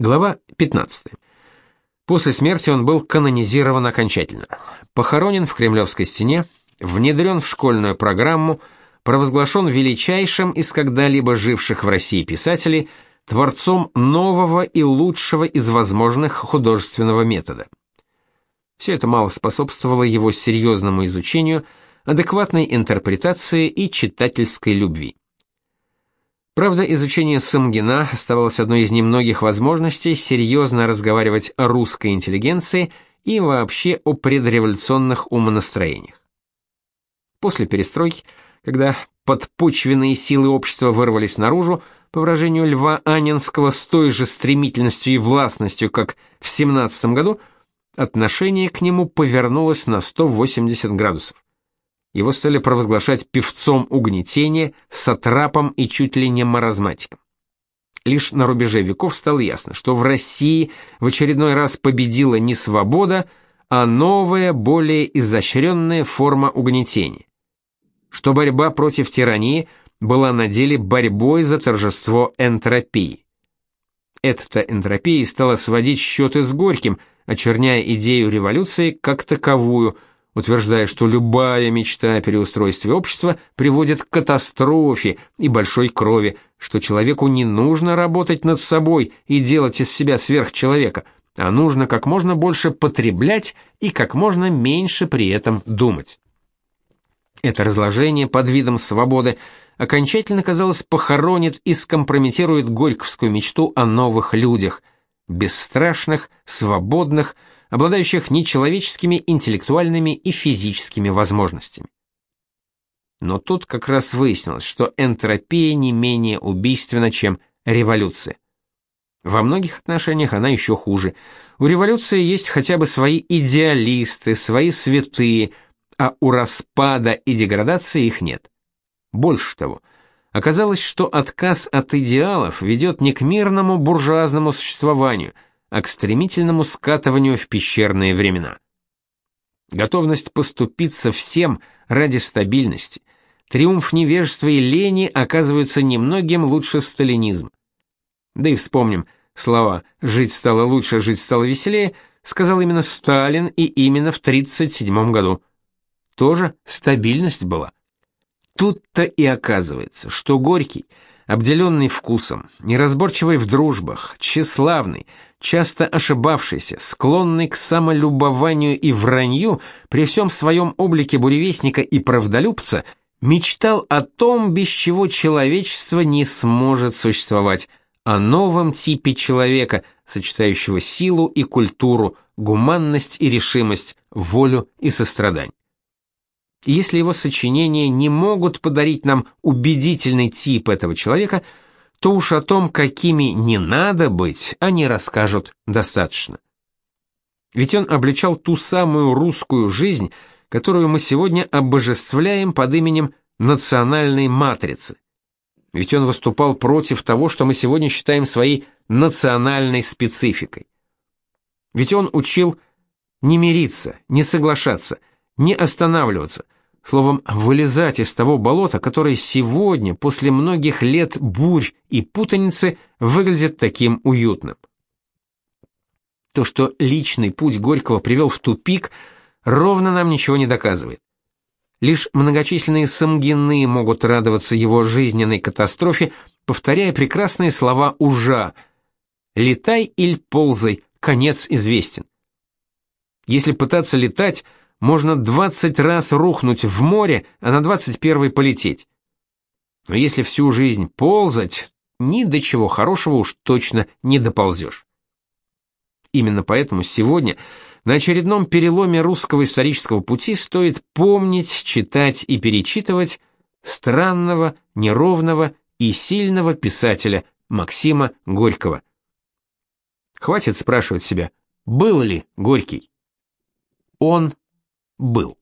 Глава 15. После смерти он был канонизирован окончательно. Похоронен в Кремлевской стене, внедрен в школьную программу, провозглашен величайшим из когда-либо живших в России писателей, творцом нового и лучшего из возможных художественного метода. Все это мало способствовало его серьезному изучению, адекватной интерпретации и читательской любви. Правда, изучение Самгина оставалось одной из немногих возможностей серьезно разговаривать о русской интеллигенции и вообще о предреволюционных умонастроениях. После перестройки, когда подпочвенные силы общества вырвались наружу, по выражению Льва Анинского, с той же стремительностью и властностью, как в 17 году, отношение к нему повернулось на 180 градусов. Его стали провозглашать певцом угнетения, сатрапом и чуть ли не маразматиком. Лишь на рубеже веков стало ясно, что в России в очередной раз победила не свобода, а новая, более изощренная форма угнетения. Что борьба против тирании была на деле борьбой за торжество энтропии. Эта энтропия стала сводить счеты с Горьким, очерняя идею революции как таковую – утверждая, что любая мечта о переустройстве общества приводит к катастрофе и большой крови, что человеку не нужно работать над собой и делать из себя сверхчеловека, а нужно как можно больше потреблять и как можно меньше при этом думать. Это разложение под видом свободы окончательно, казалось, похоронит и скомпрометирует горьковскую мечту о новых людях, бесстрашных, свободных, обладающих нечеловеческими интеллектуальными и физическими возможностями. Но тут как раз выяснилось, что энтропия не менее убийственна, чем революция. Во многих отношениях она еще хуже. У революции есть хотя бы свои идеалисты, свои святые, а у распада и деградации их нет. Больше того, оказалось, что отказ от идеалов ведет не к мирному буржуазному существованию – а к стремительному скатыванию в пещерные времена. Готовность поступиться всем ради стабильности, триумф невежества и лени оказываются немногим лучше сталинизм. Да и вспомним слова «жить стало лучше, жить стало веселее» сказал именно Сталин и именно в 1937 году. Тоже стабильность была. Тут-то и оказывается, что Горький, обделенный вкусом, неразборчивый в дружбах, тщеславный, часто ошибавшийся, склонный к самолюбованию и вранью, при всем своем облике буревестника и правдолюбца, мечтал о том, без чего человечество не сможет существовать, о новом типе человека, сочетающего силу и культуру, гуманность и решимость, волю и сострадание. И если его сочинения не могут подарить нам убедительный тип этого человека – то уж о том, какими не надо быть, они расскажут достаточно. Ведь он обличал ту самую русскую жизнь, которую мы сегодня обожествляем под именем национальной матрицы. Ведь он выступал против того, что мы сегодня считаем своей национальной спецификой. Ведь он учил не мириться, не соглашаться, не останавливаться – словом, вылезать из того болота, которое сегодня, после многих лет бурь и путаницы, выглядит таким уютным. То, что личный путь Горького привел в тупик, ровно нам ничего не доказывает. Лишь многочисленные самгины могут радоваться его жизненной катастрофе, повторяя прекрасные слова ужа «Летай или ползай, конец известен». Если пытаться летать – можно 20 раз рухнуть в море, а на 21 полететь. Но если всю жизнь ползать, ни до чего хорошего уж точно не доползешь. Именно поэтому сегодня на очередном переломе русского исторического пути стоит помнить, читать и перечитывать странного, неровного и сильного писателя Максима Горького. Хватит спрашивать себя, был ли Горький. Он был.